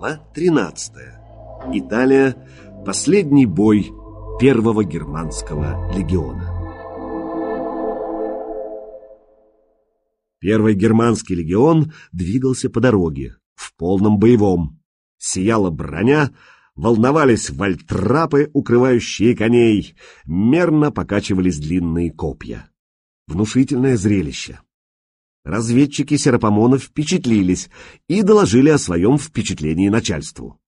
Глава 13. Италия. Последний бой первого германского легиона. Первый германский легион двигался по дороге, в полном боевом. Сияла броня, волновались вальтрапы, укрывающие коней, мерно покачивались длинные копья. Внушительное зрелище. Разведчики Серапомона впечатлились и доложили о своем впечатлении начальству.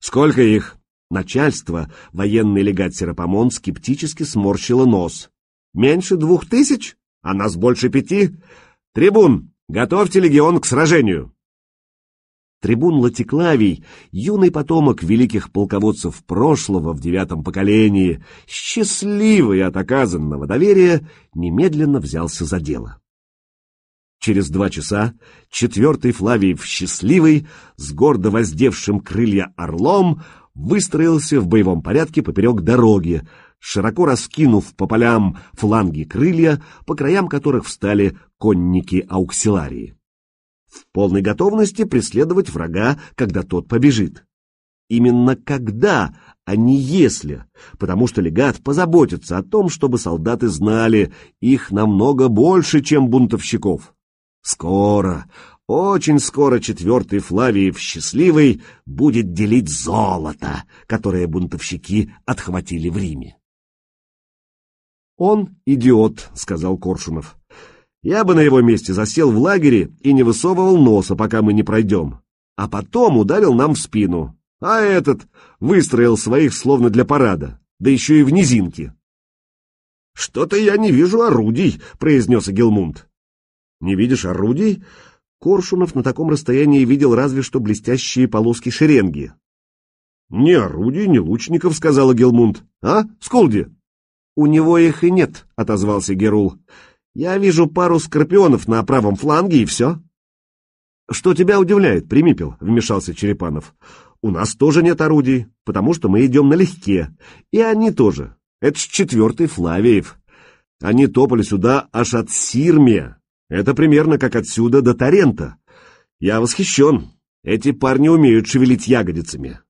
«Сколько их?» Начальство, военный легат Серапомон, скептически сморщило нос. «Меньше двух тысяч? А нас больше пяти? Трибун, готовьте легион к сражению!» Трибун Латиклавий, юный потомок великих полководцев прошлого в девятом поколении, счастливый от оказанного доверия, немедленно взялся за дело. Через два часа четвертый Флавий счастливый, с гордо воздевшим крылья орлом, выстроился в боевом порядке поперек дороги, широко раскинув по полям фланги крылья, по краям которых встали конники ауксиларии. В полной готовности преследовать врага, когда тот побежит. Именно когда, а не если, потому что легат позаботится о том, чтобы солдаты знали, их намного больше, чем бунтовщиков. Скоро, очень скоро четвертый Флавиев Счастливый будет делить золото, которое бунтовщики отхватили в Риме. «Он идиот», — сказал Коршунов. «Я бы на его месте засел в лагере и не высовывал носа, пока мы не пройдем, а потом ударил нам в спину. А этот выстроил своих словно для парада, да еще и в низинке». «Что-то я не вижу орудий», — произнес Агилмунд. Не видишь орудий? Коршунов на таком расстоянии видел разве что блестящие полоски шеренги. «Ни орудий, ни лучников», — сказала Гелмунд. «А, Скулди?» «У него их и нет», — отозвался Герул. «Я вижу пару скорпионов на правом фланге, и все». «Что тебя удивляет, Примипел?» — вмешался Черепанов. «У нас тоже нет орудий, потому что мы идем налегке. И они тоже. Это ж четвертый Флавиев. Они топали сюда аж от Сирмия, это примерно как отсюда до Тарента. Я восхищен. Эти парни умеют шевелить ягодицами.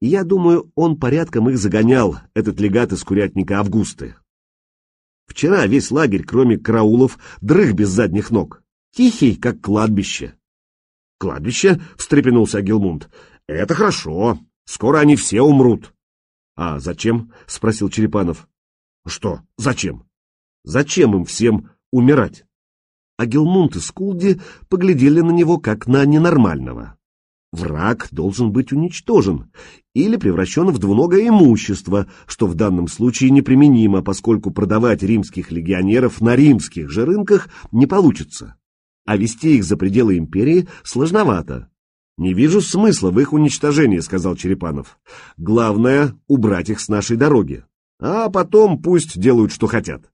И я думаю, он порядком их загонял, этот легат из курятника Августы. Вчера весь лагерь, кроме караулов, дрых без задних ног. Тихий, как кладбище. «Кладбище?» — встрепенулся Агилмунд. «Это хорошо. Скоро они все умрут». «А зачем?» — спросил Черепанов. «Что? Зачем?» «Зачем им всем умирать?» А Гелмунт и Скулди поглядели на него как на ненормального. Враг должен быть уничтожен или превращен в двуногое имущество, что в данном случае неприменимо, поскольку продавать римских легионеров на римских же рынках не получится, а вести их за пределы империи сложновато. «Не вижу смысла в их уничтожении», — сказал Черепанов. «Главное — убрать их с нашей дороги, а потом пусть делают, что хотят».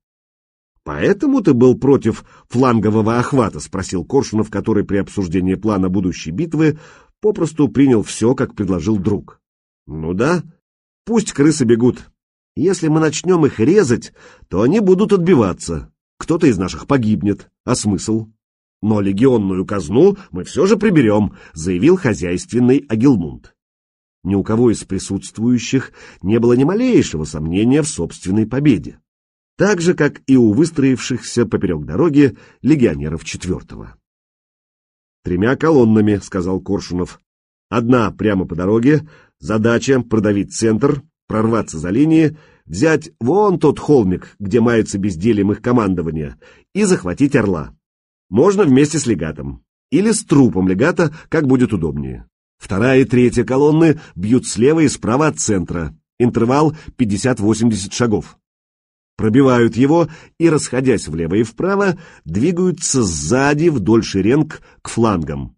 «Поэтому ты был против флангового охвата?» — спросил Коршунов, который при обсуждении плана будущей битвы попросту принял все, как предложил друг. «Ну да, пусть крысы бегут. Если мы начнем их резать, то они будут отбиваться. Кто-то из наших погибнет. А смысл?» «Но легионную казну мы все же приберем», — заявил хозяйственный Агилмунд. Ни у кого из присутствующих не было ни малейшего сомнения в собственной победе так же, как и у выстроившихся поперек дороги легионеров четвертого. «Тремя колоннами», — сказал Коршунов. «Одна прямо по дороге, задача — продавить центр, прорваться за линии, взять вон тот холмик, где мается бездельем их командования, и захватить орла. Можно вместе с легатом. Или с трупом легата, как будет удобнее. Вторая и третья колонны бьют слева и справа от центра. Интервал 50-80 шагов пробивают его и, расходясь влево и вправо, двигаются сзади вдоль шеренг к флангам.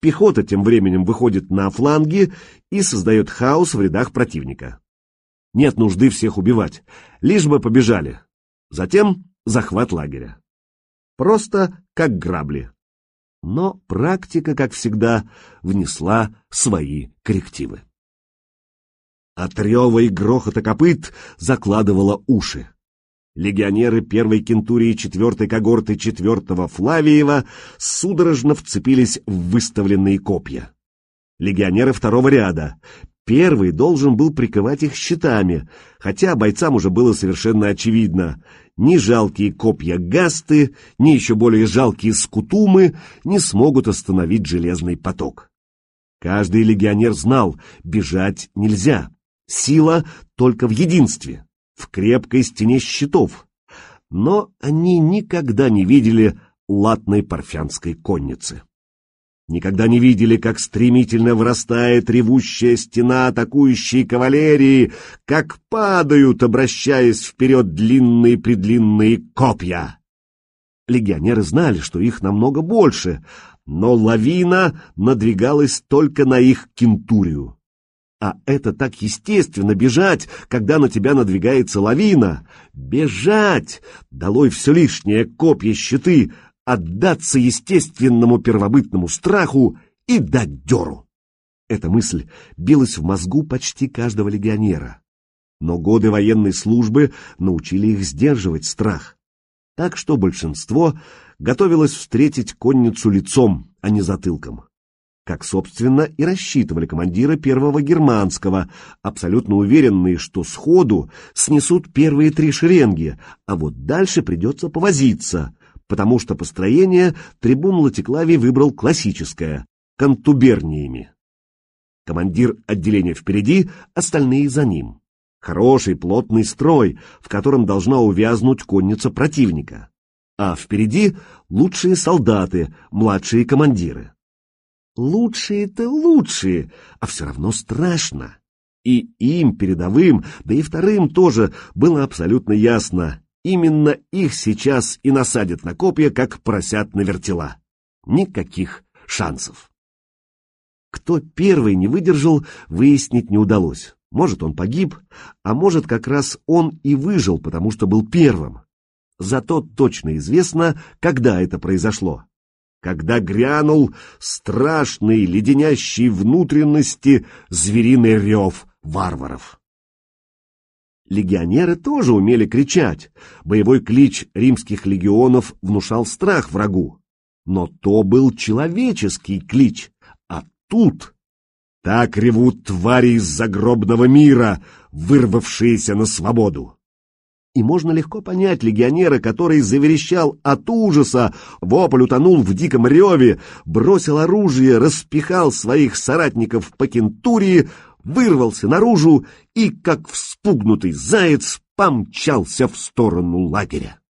Пехота тем временем выходит на фланги и создает хаос в рядах противника. Нет нужды всех убивать, лишь бы побежали. Затем захват лагеря. Просто как грабли. Но практика, как всегда, внесла свои коррективы. От рева и грохота копыт закладывала уши легионеры первой кентурии четвертой когорты четвертого Флавиева судорожно вцепились в выставленные копья. Легионеры второго ряда. Первый должен был приковать их щитами, хотя бойцам уже было совершенно очевидно. Ни жалкие копья гасты, ни еще более жалкие скутумы не смогут остановить железный поток. Каждый легионер знал, бежать нельзя. Сила только в единстве, в крепкой стене щитов. Но они никогда не видели латной парфянской конницы. Никогда не видели, как стремительно вырастает ревущая стена атакующей кавалерии, как падают, обращаясь вперед длинные-предлинные копья. Легионеры знали, что их намного больше, но лавина надвигалась только на их кентурию. А это так естественно — бежать, когда на тебя надвигается лавина. Бежать! Долой все лишнее, копья, щиты, отдаться естественному первобытному страху и дать дёру. Эта мысль билась в мозгу почти каждого легионера. Но годы военной службы научили их сдерживать страх. Так что большинство готовилось встретить конницу лицом, а не затылком. Как, собственно, и рассчитывали командиры первого германского, абсолютно уверенные, что сходу снесут первые три шеренги, а вот дальше придется повозиться, потому что построение трибун Латиклавий выбрал классическое — контуберниями. Командир отделения впереди, остальные за ним. Хороший плотный строй, в котором должна увязнуть конница противника. А впереди лучшие солдаты, младшие командиры. Лучшие-то лучшие, а все равно страшно. И им, передовым, да и вторым тоже было абсолютно ясно, Именно их сейчас и насадят на копья, как поросят на вертела. Никаких шансов. Кто первый не выдержал, выяснить не удалось. Может, он погиб, а может, как раз он и выжил, потому что был первым. Зато точно известно, когда это произошло. Когда грянул страшный, леденящий внутренности звериный рев варваров. Легионеры тоже умели кричать. Боевой клич римских легионов внушал страх врагу. Но то был человеческий клич, а тут... Так ревут твари из загробного мира, вырвавшиеся на свободу. И можно легко понять легионера, который заверещал от ужаса, вопль утонул в диком реве, бросил оружие, распихал своих соратников по кентурии, вырвался наружу и, как вспугнутый заяц, помчался в сторону лагеря.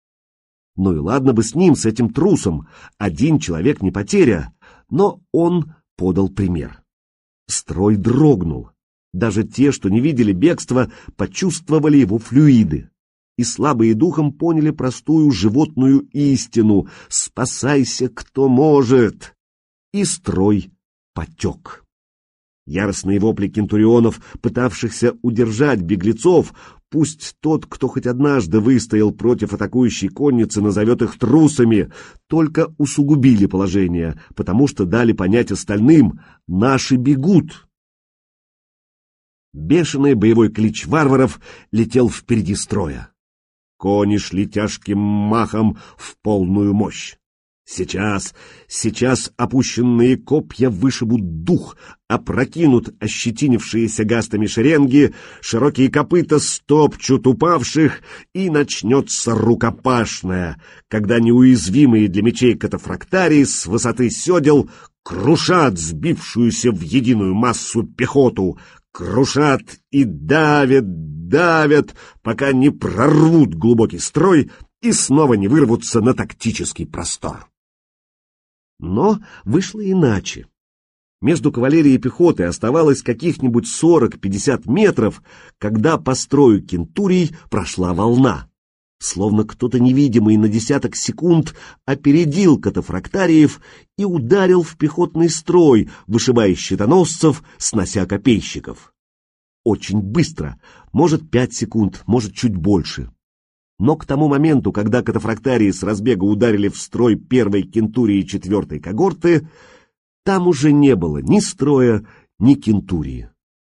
Ну и ладно бы с ним, с этим трусом, один человек не потеря, но он подал пример. Строй дрогнул. Даже те, что не видели бегства, почувствовали его флюиды. И слабые духом поняли простую животную истину «Спасайся, кто может!» И строй потек. Яростные вопли кентурионов, пытавшихся удержать беглецов, пусть тот, кто хоть однажды выстоял против атакующей конницы, назовет их трусами, только усугубили положение, потому что дали понять остальным «наши бегут». Бешеный боевой клич варваров летел впереди строя. Кони шли тяжким махом в полную мощь. Сейчас, сейчас опущенные копья вышибут дух, опрокинут ощетинившиеся гастами шеренги, широкие копыта стопчут упавших, и начнется рукопашная, когда неуязвимые для мечей катафрактарии с высоты седел крушат сбившуюся в единую массу пехоту, крушат и давят, давят, пока не прорвут глубокий строй и снова не вырвутся на тактический простор. Но вышло иначе. Между кавалерией и пехотой оставалось каких-нибудь 40-50 метров, когда по строю кентурий прошла волна. Словно кто-то невидимый на десяток секунд опередил катафрактариев и ударил в пехотный строй, вышибая щитоносцев, снося копейщиков. Очень быстро, может пять секунд, может чуть больше. Но к тому моменту, когда катафрактарии с разбега ударили в строй первой кентурии четвертой когорты, там уже не было ни строя, ни кентурии.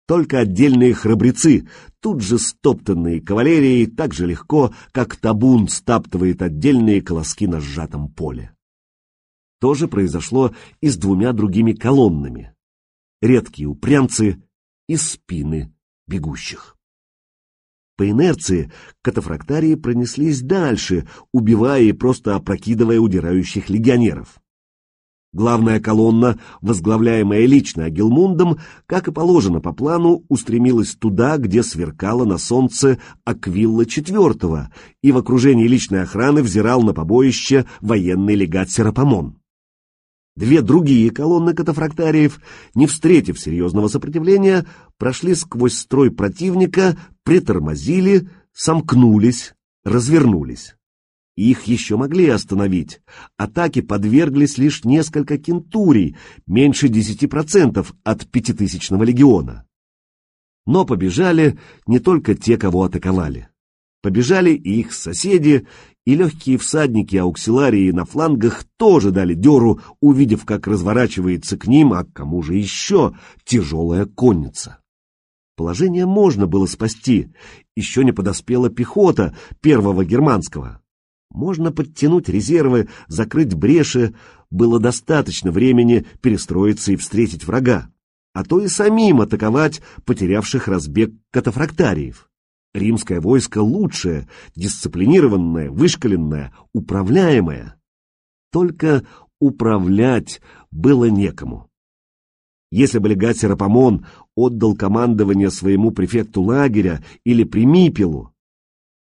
Только отдельные храбрецы, тут же стоптанные кавалерией, так же легко, как табун стаптывает отдельные колоски на сжатом поле. То же произошло и с двумя другими колоннами. редкие упрямцы и спины бегущих. По инерции катафрактарии пронеслись дальше, убивая и просто опрокидывая удирающих легионеров. Главная колонна, возглавляемая лично Агилмундом, как и положено по плану, устремилась туда, где сверкала на солнце Аквилла IV, и в окружении личной охраны взирал на побоище военный легат Серапамон. Две другие колонны катафрактариев, не встретив серьезного сопротивления, прошли сквозь строй противника, притормозили, сомкнулись, развернулись. Их еще могли остановить. Атаке подверглись лишь несколько кентурий, меньше 10% от пятитысячного легиона. Но побежали не только те, кого атаковали. Побежали и их соседи, и легкие всадники ауксиларии на флангах тоже дали дёру, увидев, как разворачивается к ним, а к кому же еще, тяжелая конница. Положение можно было спасти, еще не подоспела пехота первого германского. Можно подтянуть резервы, закрыть бреши, было достаточно времени перестроиться и встретить врага, а то и самим атаковать потерявших разбег катафрактариев. Римское войско лучшее, дисциплинированное, вышкаленное, управляемое. Только управлять было некому. Если бы легат Серапамон отдал командование своему префекту лагеря или примипелу,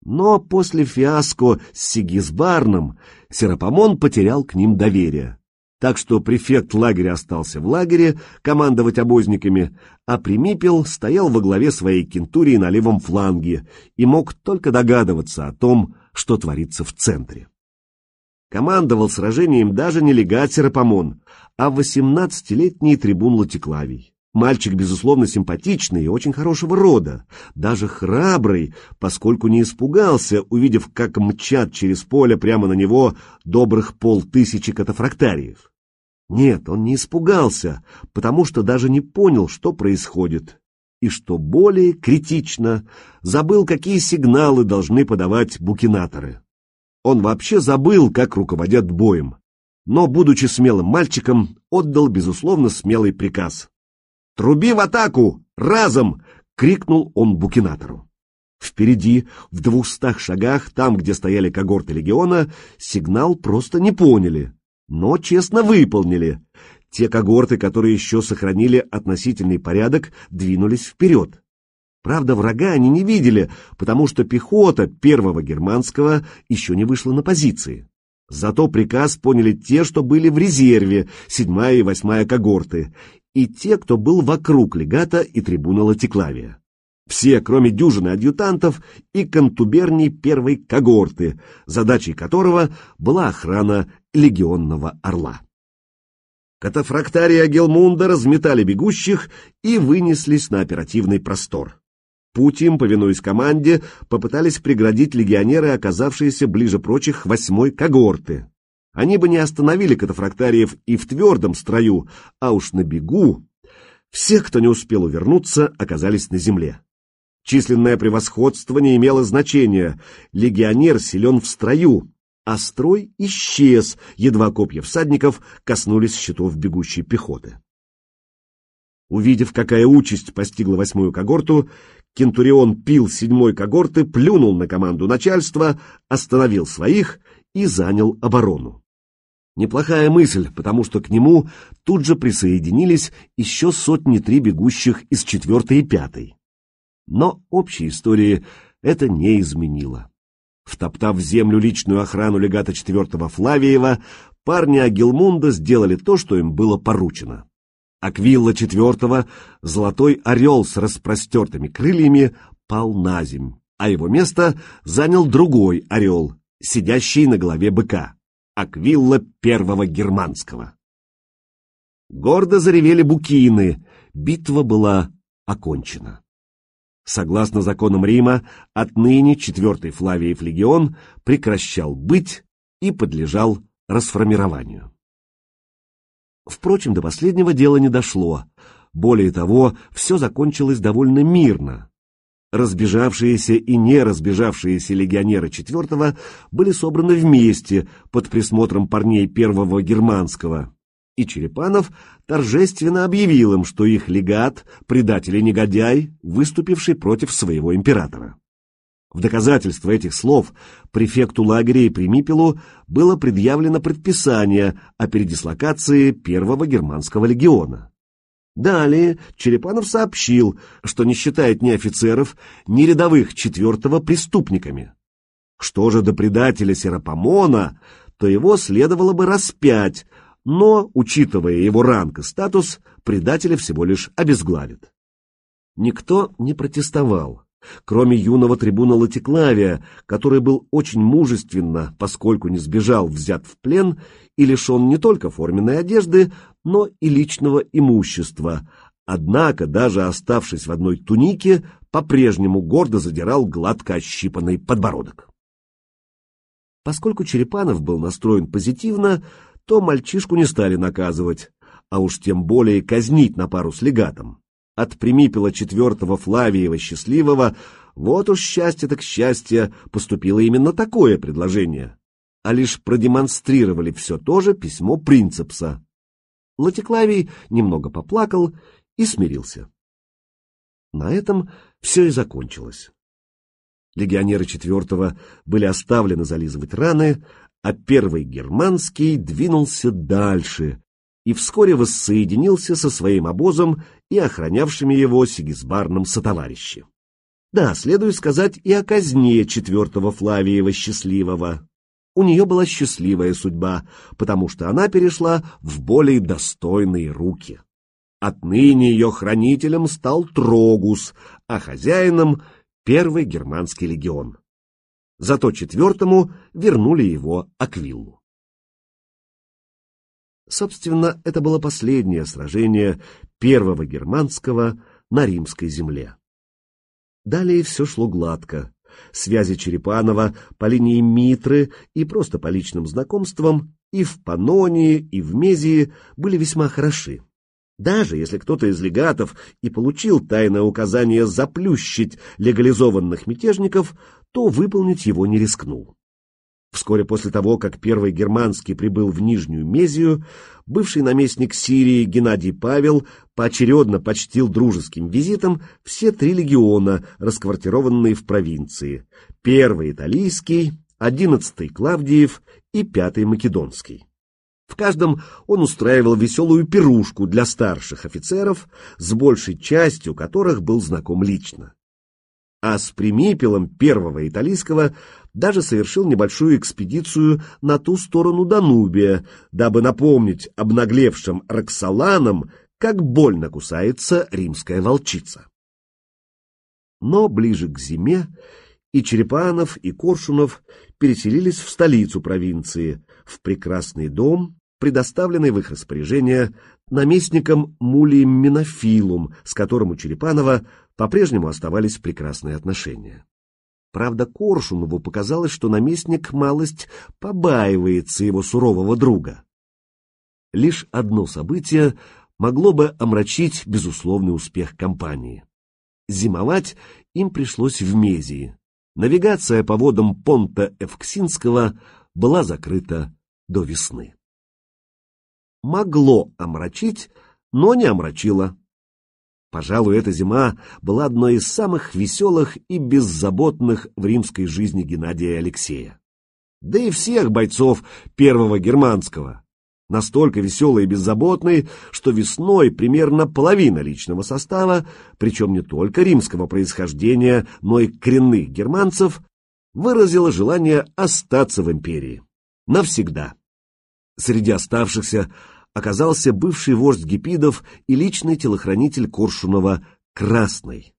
но после фиаско с Сигизбарном Серапамон потерял к ним доверие. Так что префект лагеря остался в лагере командовать обозниками, а Примипел стоял во главе своей кентурии на левом фланге и мог только догадываться о том, что творится в центре. Командовал сражением даже не легат Серапамон, а восемнадцатилетний трибун Латиклавий. Мальчик, безусловно, симпатичный и очень хорошего рода, даже храбрый, поскольку не испугался, увидев, как мчат через поле прямо на него добрых полтысячи катафрактариев. Нет, он не испугался, потому что даже не понял, что происходит. И что более критично, забыл, какие сигналы должны подавать букинаторы. Он вообще забыл, как руководят боем. Но, будучи смелым мальчиком, отдал, безусловно, смелый приказ «Труби в атаку! Разом!» — крикнул он букинатору. Впереди, в двухстах шагах, там, где стояли когорты легиона, сигнал просто не поняли, но честно выполнили. Те когорты, которые еще сохранили относительный порядок, двинулись вперед. Правда, врага они не видели, потому что пехота первого германского еще не вышла на позиции. Зато приказ поняли те, что были в резерве, седьмая и восьмая когорты, и те, кто был вокруг легата и трибуна Латиклавия. Все, кроме дюжины адъютантов и контуберний первой когорты, задачей которого была охрана легионного орла. Катафрактария Гелмунда разметали бегущих и вынеслись на оперативный простор. Путь повинуясь команде, попытались преградить легионеры, оказавшиеся ближе прочих восьмой когорты. Они бы не остановили катафрактариев и в твердом строю, а уж на бегу. Все, кто не успел увернуться, оказались на земле. Численное превосходство не имело значения. Легионер силен в строю, а строй исчез, едва копья всадников коснулись щитов бегущей пехоты. Увидев, какая участь постигла восьмую когорту, Кентурион пил седьмой когорты, плюнул на команду начальства, остановил своих и занял оборону. Неплохая мысль, потому что к нему тут же присоединились еще сотни три бегущих из четвертой и пятой. Но общей истории это не изменило. Втоптав в землю личную охрану легата четвертого Флавиева, парни Агилмунда сделали то, что им было поручено. Аквилла четвертого, золотой орел с распростертыми крыльями, пал на земь, а его место занял другой орел, сидящий на голове быка. Аквилла первого германского. Гордо заревели букины, битва была окончена. Согласно законам Рима, отныне четвертый Флавиев легион прекращал быть и подлежал расформированию. Впрочем, до последнего дела не дошло. Более того, все закончилось довольно мирно. Разбежавшиеся и не разбежавшиеся легионеры четвертого были собраны вместе под присмотром парней первого германского. и Черепанов торжественно объявил им, что их легат — предатель и негодяй, выступивший против своего императора. В доказательство этих слов префекту лагеря и Примипелу было предъявлено предписание о передислокации первого германского легиона. Далее Черепанов сообщил, что не считает ни офицеров, ни рядовых четвертого преступниками. Что же до предателя Серапомона, то его следовало бы распять, но, учитывая его ранг и статус, предателя всего лишь обезглавит. Никто не протестовал, кроме юного трибуна Латиклавия, который был очень мужественно, поскольку не сбежал, взят в плен и лишен не только форменной одежды, но и личного имущества, однако, даже оставшись в одной тунике, по-прежнему гордо задирал гладко ощипанный подбородок. Поскольку Черепанов был настроен позитивно, то мальчишку не стали наказывать, а уж тем более казнить на пару с легатом. От примипела четвертого Флавиева Счастливого вот уж счастье так счастье поступило именно такое предложение, а лишь продемонстрировали все то же письмо Принцепса. Латиклавий немного поплакал и смирился. На этом все и закончилось. Легионеры четвертого были оставлены зализывать раны, а первый германский двинулся дальше и вскоре воссоединился со своим обозом и охранявшими его Сигизбарном сотоварищи. Да, следует сказать и о казне четвертого Флавиева Счастливого. У нее была счастливая судьба, потому что она перешла в более достойные руки. Отныне ее хранителем стал Трогус, а хозяином — первый германский легион зато четвертому вернули его Аквиллу. Собственно, это было последнее сражение первого германского на римской земле. Далее все шло гладко. Связи Черепанова по линии Митры и просто по личным знакомствам и в Панонии, и в Мезии были весьма хороши. Даже если кто-то из легатов и получил тайное указание заплющить легализованных мятежников, то выполнить его не рискнул. Вскоре после того, как первый германский прибыл в Нижнюю Мезию, бывший наместник Сирии Геннадий Павел поочередно почтил дружеским визитом все три легиона, расквартированные в провинции. Первый Италийский, одиннадцатый Клавдиев и пятый Македонский. В каждом он устраивал веселую пирушку для старших офицеров, с большей частью которых был знаком лично а с примипелом первого италийского даже совершил небольшую экспедицию на ту сторону Данубия, дабы напомнить обнаглевшим Роксоланам, как больно кусается римская волчица. Но ближе к зиме и Черепанов, и Коршунов переселились в столицу провинции, в прекрасный дом, предоставленный в их распоряжение наместником Мулием Минофилум, с которым у Черепанова по-прежнему оставались прекрасные отношения. Правда, Коршунову показалось, что наместник малость побаивается его сурового друга. Лишь одно событие могло бы омрачить безусловный успех кампании. Зимовать им пришлось в Мезии. Навигация по водам понта Эвксинского была закрыта до весны. Могло омрачить, но не омрачило. Пожалуй, эта зима была одной из самых веселых и беззаботных в римской жизни Геннадия Алексея. Да и всех бойцов первого германского. Настолько веселый и беззаботный, что весной примерно половина личного состава, причем не только римского происхождения, но и коренных германцев, выразила желание остаться в империи. Навсегда. Среди оставшихся оказался бывший вождь Гипидов и личный телохранитель Коршунова Красный.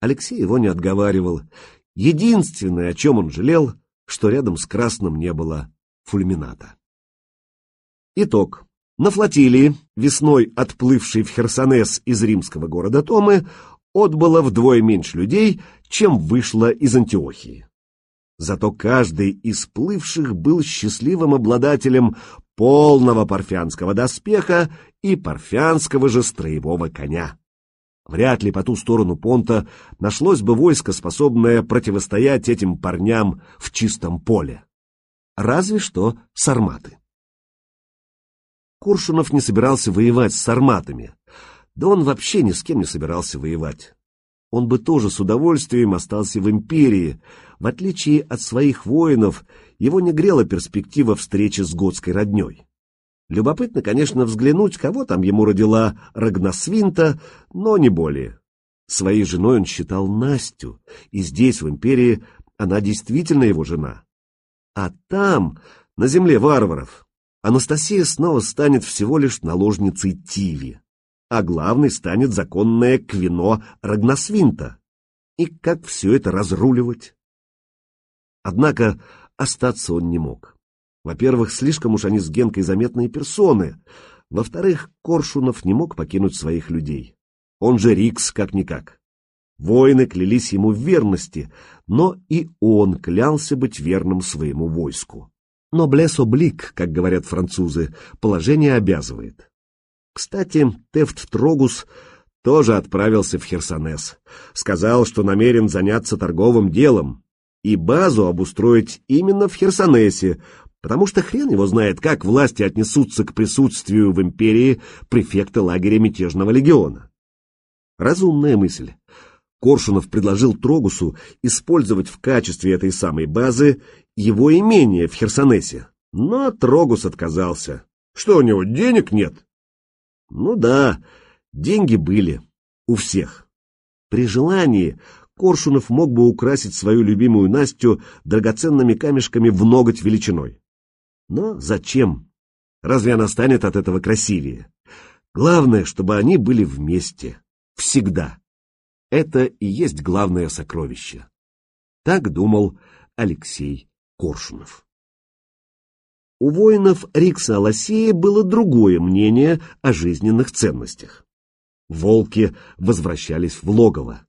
Алексей его не отговаривал. Единственное, о чем он жалел, что рядом с Красным не было фульмината. Итог. На флотилии, весной отплывшей в Херсонес из римского города Томы, отбыло вдвое меньше людей, чем вышло из Антиохии. Зато каждый из плывших был счастливым обладателем полного парфянского доспеха и парфянского же строевого коня. Вряд ли по ту сторону понта нашлось бы войско, способное противостоять этим парням в чистом поле. Разве что сарматы. Куршунов не собирался воевать с сарматами. Да он вообще ни с кем не собирался воевать. Он бы тоже с удовольствием остался в империи. В отличие от своих воинов, его не грела перспектива встречи с готской родней. Любопытно, конечно, взглянуть, кого там ему родила Рагнасвинта, но не более. Своей женой он считал Настю, и здесь, в империи, она действительно его жена. А там, на земле варваров, Анастасия снова станет всего лишь наложницей Тиви, а главной станет законное Квино Рагнасвинта. И как все это разруливать? Однако остаться он не мог. Во-первых, слишком уж они с Генкой заметные персоны. Во-вторых, Коршунов не мог покинуть своих людей. Он же Рикс, как-никак. Воины клялись ему в верности, но и он клялся быть верным своему войску. Но блес-облик, как говорят французы, положение обязывает. Кстати, Тефт Трогус тоже отправился в Херсонес. Сказал, что намерен заняться торговым делом и базу обустроить именно в Херсонесе, потому что хрен его знает, как власти отнесутся к присутствию в империи префекта лагеря мятежного легиона. Разумная мысль. Коршунов предложил Трогусу использовать в качестве этой самой базы его имение в Херсонесе. Но Трогус отказался. Что у него, денег нет? Ну да, деньги были. У всех. При желании Коршунов мог бы украсить свою любимую Настю драгоценными камешками в ноготь величиной. Но зачем? Разве она станет от этого красивее? Главное, чтобы они были вместе. Всегда. Это и есть главное сокровище. Так думал Алексей Коршунов. У воинов Рикса Аласея было другое мнение о жизненных ценностях. Волки возвращались в логово.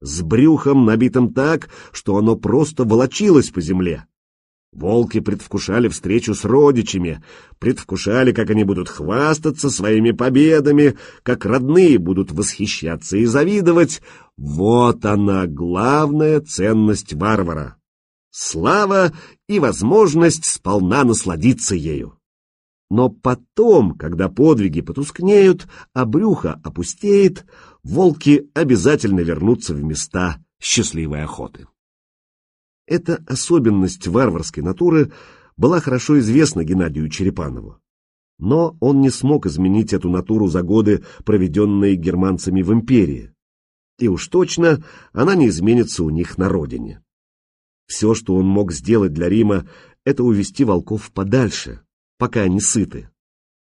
С брюхом, набитым так, что оно просто волочилось по земле. Волки предвкушали встречу с родичами, предвкушали, как они будут хвастаться своими победами, как родные будут восхищаться и завидовать. Вот она, главная ценность варвара слава и возможность сполна насладиться ею. Но потом, когда подвиги потускнеют, а брюхо опустеет, волки обязательно вернутся в места счастливой охоты. Эта особенность варварской натуры была хорошо известна Геннадию Черепанову. Но он не смог изменить эту натуру за годы, проведенные германцами в империи. И уж точно она не изменится у них на родине. Все, что он мог сделать для Рима, это увести волков подальше, пока они сыты.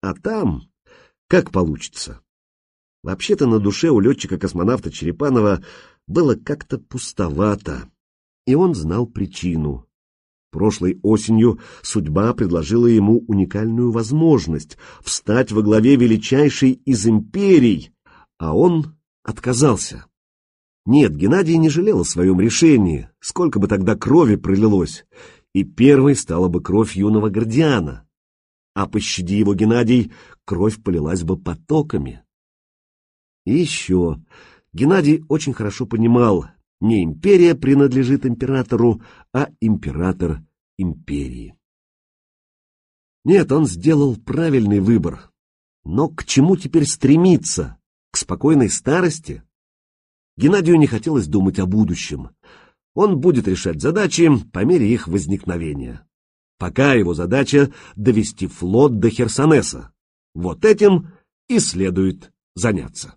А там, как получится. Вообще-то на душе у летчика-космонавта Черепанова было как-то пустовато, и он знал причину. Прошлой осенью судьба предложила ему уникальную возможность встать во главе величайшей из империй, а он отказался. Нет, Геннадий не жалел о своем решении, сколько бы тогда крови пролилось, и первой стала бы кровь юного Гордиана. А пощади его Геннадий, кровь полилась бы потоками. И еще, Геннадий очень хорошо понимал, не империя принадлежит императору, а император империи. Нет, он сделал правильный выбор. Но к чему теперь стремиться? К спокойной старости? Геннадию не хотелось думать о будущем. Он будет решать задачи по мере их возникновения. Пока его задача — довести флот до Херсонеса. Вот этим и следует заняться.